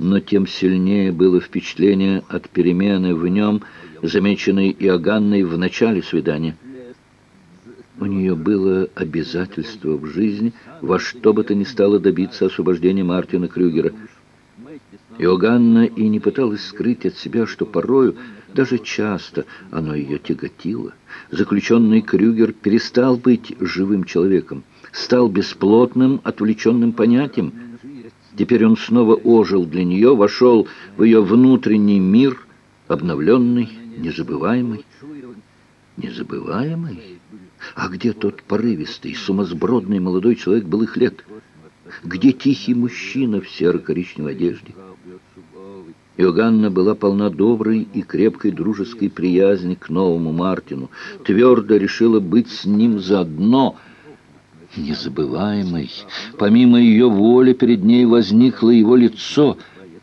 но тем сильнее было впечатление от перемены в нем, замеченной Иоганной в начале свидания. У нее было обязательство в жизни во что бы то ни стало добиться освобождения Мартина Крюгера. Иоганна и не пыталась скрыть от себя, что порою, даже часто, оно ее тяготило. Заключенный Крюгер перестал быть живым человеком, стал бесплотным, отвлеченным понятием. Теперь он снова ожил для нее, вошел в ее внутренний мир, обновленный, незабываемый. Незабываемый? А где тот порывистый, сумасбродный молодой человек былых лет? Где тихий мужчина в серо-коричневой одежде? Иоганна была полна доброй и крепкой дружеской приязни к новому Мартину, твердо решила быть с ним заодно. Незабываемой, помимо ее воли, перед ней возникло его лицо,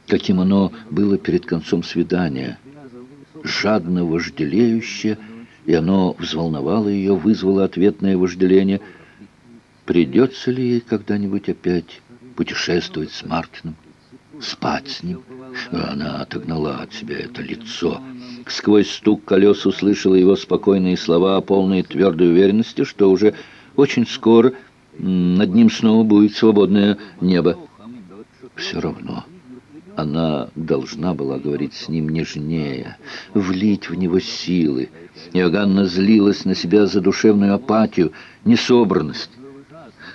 каким оно было перед концом свидания, жадно вожделеющее, и оно взволновало ее, вызвало ответное вожделение. Придется ли ей когда-нибудь опять путешествовать с Мартином, спать с ним? Она отогнала от себя это лицо. Сквозь стук колес услышала его спокойные слова, полные твердой уверенности, что уже очень скоро над ним снова будет свободное небо. Все равно... Она должна была говорить с ним нежнее, влить в него силы. Иоганна злилась на себя за душевную апатию, несобранность.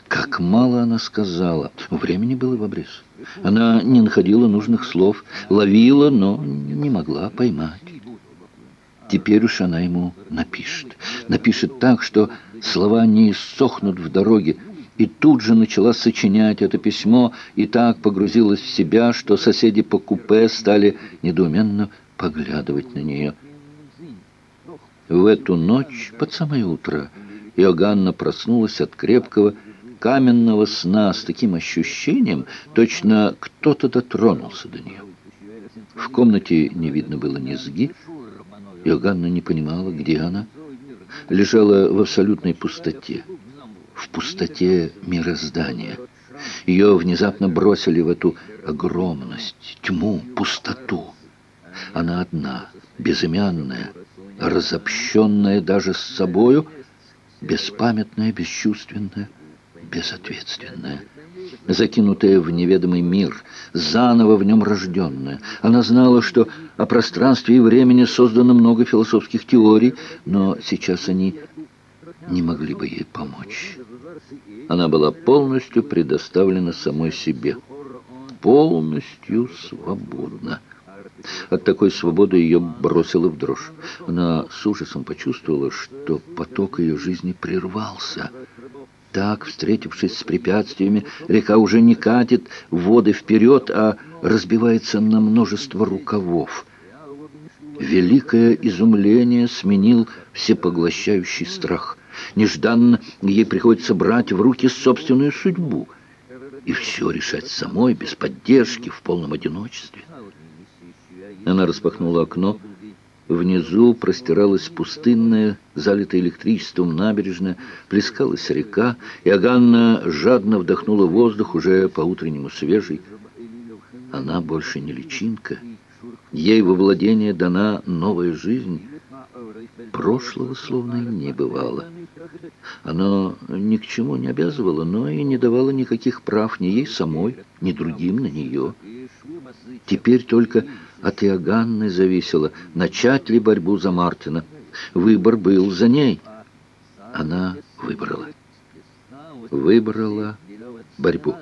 Как мало она сказала. Времени было в обрез. Она не находила нужных слов, ловила, но не могла поймать. Теперь уж она ему напишет. Напишет так, что слова не иссохнут в дороге, и тут же начала сочинять это письмо, и так погрузилась в себя, что соседи по купе стали недоуменно поглядывать на нее. В эту ночь, под самое утро, Иоганна проснулась от крепкого каменного сна с таким ощущением, точно кто-то дотронулся до нее. В комнате не видно было низги. Иоганна не понимала, где она. Лежала в абсолютной пустоте в пустоте мироздания. Ее внезапно бросили в эту огромность, тьму, пустоту. Она одна, безымянная, разобщенная даже с собою, беспамятная, бесчувственная, безответственная, закинутая в неведомый мир, заново в нем рожденная. Она знала, что о пространстве и времени создано много философских теорий, но сейчас они не могли бы ей помочь. Она была полностью предоставлена самой себе, полностью свободна. От такой свободы ее бросило в дрожь. Она с ужасом почувствовала, что поток ее жизни прервался. Так, встретившись с препятствиями, река уже не катит воды вперед, а разбивается на множество рукавов. Великое изумление сменил всепоглощающий страх – Нежданно ей приходится брать в руки собственную судьбу и все решать самой, без поддержки, в полном одиночестве. Она распахнула окно. Внизу простиралась пустынная, залитая электричеством набережная, плескалась река, и Аганна жадно вдохнула воздух, уже по-утреннему свежий. Она больше не личинка. Ей во владение дана новая жизнь. Прошлого словно и не бывало. Оно ни к чему не обязывало, но и не давало никаких прав ни ей самой, ни другим на нее. Теперь только от Иоганны зависело, начать ли борьбу за Мартина. Выбор был за ней. Она выбрала. Выбрала борьбу.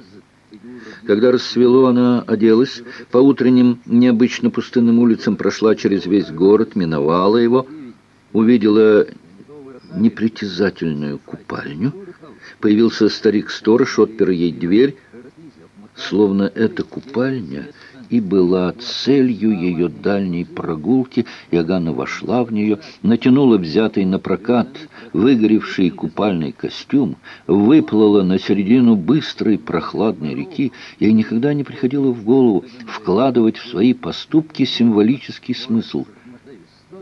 Когда рассвело, она оделась, по утренним необычно пустынным улицам прошла через весь город, миновала его, увидела непритязательную купальню. Появился старик-сторож, отпер ей дверь, словно эта купальня и была целью ее дальней прогулки. Иоганна вошла в нее, натянула взятый на прокат выгоревший купальный костюм, выплыла на середину быстрой прохладной реки. Ей никогда не приходило в голову вкладывать в свои поступки символический смысл –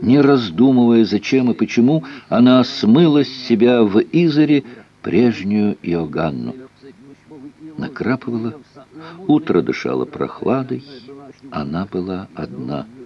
не раздумывая, зачем и почему, она смыла с себя в Изоре прежнюю Иоганну. Накрапывала, утро дышало прохладой, Она была одна —